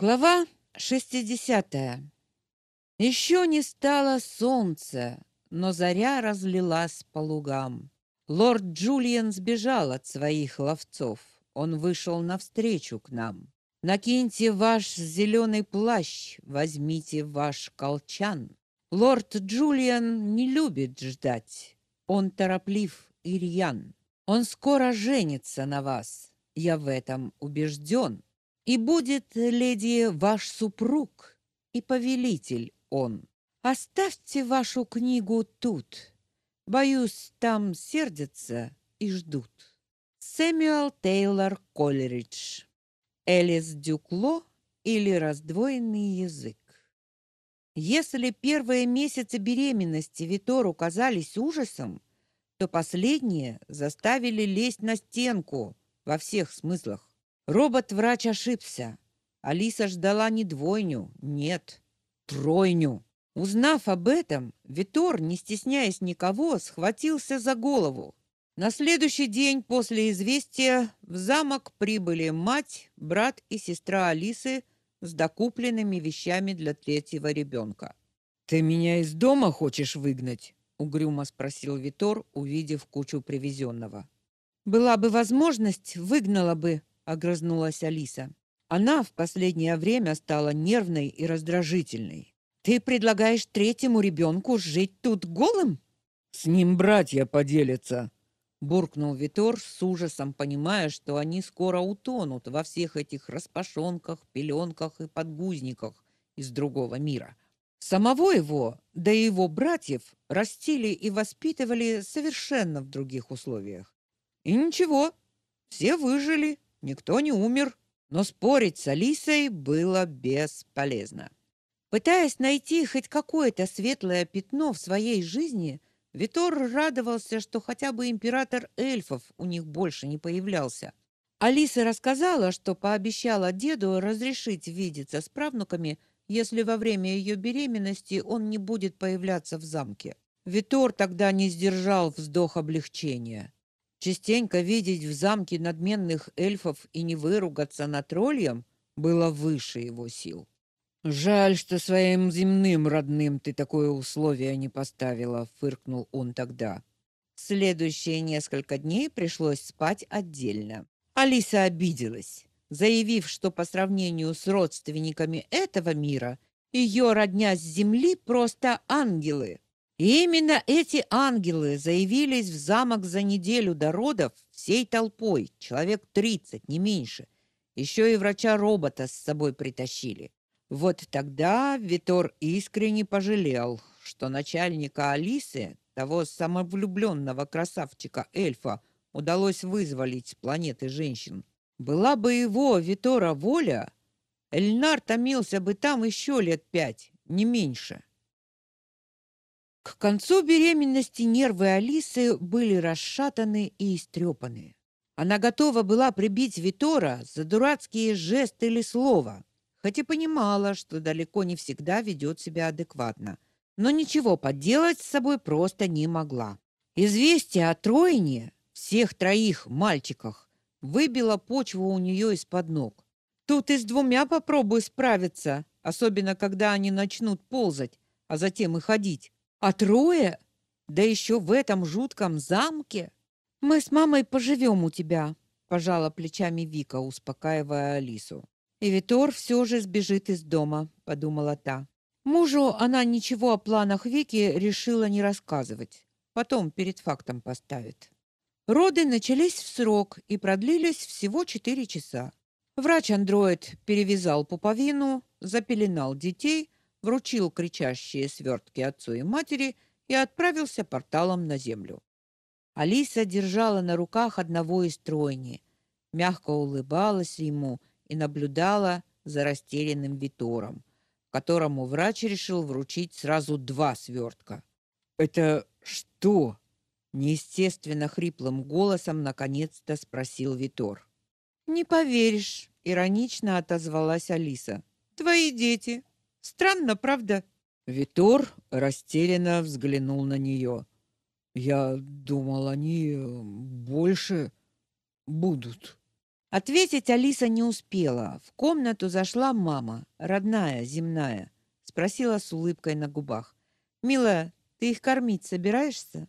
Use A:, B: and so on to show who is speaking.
A: Глава 60. Еще не стало солнца, но заря разлилась по лугам. Лорд Джулиан сбежал от своих ловцов. Он вышел навстречу к нам. Накиньте ваш зеленый плащ, возьмите ваш колчан. Лорд Джулиан не любит ждать. Он тороплив и рьян. Он скоро женится на вас. Я в этом убежден. И будет, леди, ваш супруг и повелитель он. Оставьте вашу книгу тут. Боюсь, там сердятся и ждут. Сэмюэл Тейлор Колеридж. Элис Дюкло или раздвоенный язык. Если первые месяцы беременности Витору казались ужасом, то последние заставили лезть на стенку во всех смыслах. Робот-врач ошибся. Алиса ждала не двойню, нет, тройню. Узнав об этом, Витор, не стесняясь никого, схватился за голову. На следующий день после известия в замок прибыли мать, брат и сестра Алисы с докупленными вещами для третьего ребенка.
B: Ты меня из дома хочешь выгнать?
A: угрюмо спросил Витор, увидев кучу привезенного. Была бы возможность, выгнала бы, огрызнулась Алиса. Она в последнее время стала нервной и раздражительной. Ты предлагаешь третьему ребенку жить тут голым?
B: С ним братья поделятся,
A: буркнул Витор с ужасом, понимая, что они скоро утонут во всех этих распашонках, пеленках и подгузниках из другого мира. Самого его, да и его братьев растили и воспитывали совершенно в других условиях. И ничего, все выжили, никто не умер, но спорить с Алисой было бесполезно. Пытаясь найти хоть какое-то светлое пятно в своей жизни, Витор радовался, что хотя бы император эльфов у них больше не появлялся. Алиса рассказала, что пообещала деду разрешить видеться с правнуками, если во время ее беременности он не будет появляться в замке. Витор тогда не сдержал вздох облегчения. Частенько видеть в замке надменных эльфов и не выругаться над троллем было выше его сил.
B: Жаль, что своим земным родным ты такое условие не поставила, фыркнул он тогда.
A: Следующие несколько дней пришлось спать отдельно. Алиса обиделась, заявив, что по сравнению с родственниками этого мира ее родня с земли просто ангелы. Именно эти ангелы заявились в замок за неделю до родов всей толпой, человек тридцать, не меньше. Еще и врача-робота с собой притащили. Вот тогда Витор искренне пожалел, что начальника Алисы, того самовлюбленного красавчика-эльфа, удалось вызволить с планеты женщин. Была бы его, Витора, воля, Эльнар томился бы там еще лет пять, не меньше. К концу беременности нервы Алисы были расшатаны и истрепаны. Она готова была прибить Витора за дурацкие жесты или слова, хоть и понимала, что далеко не всегда ведет себя адекватно, но ничего поделать с собой просто не могла. Известие о тройне всех троих мальчиках выбило почву у нее из-под ног. Тут и с двумя попробуй справиться, особенно когда они начнут ползать, а затем и ходить. А трое? Да еще в этом жутком замке? Мы с мамой поживем у тебя, пожала плечами Вика, успокаивая Алису. И Витор все же сбежит из дома, подумала та. Мужу она ничего о планах Вики решила не рассказывать. Потом перед фактом поставит. Роды начались в срок и продлились всего четыре часа. Врач-андроид перевязал пуповину, запеленал детей, вручил кричащие свертки отцу и матери и отправился порталом на землю. Алиса держала на руках одного из тройни, мягко улыбалась ему и наблюдала за растерянным Витором, которому врач решил вручить сразу два свертка.
B: «Это что?»
A: — неестественно хриплым голосом наконец-то спросил Витор. «Не поверишь», — иронично отозвалась Алиса. «Твои дети. Странно, правда?
B: Витор растерянно взглянул на нее. Я думал, они больше будут.
A: Ответить Алиса не успела. В комнату зашла мама, родная, земная. Спросила с улыбкой на губах. «Милая, ты их кормить собираешься?»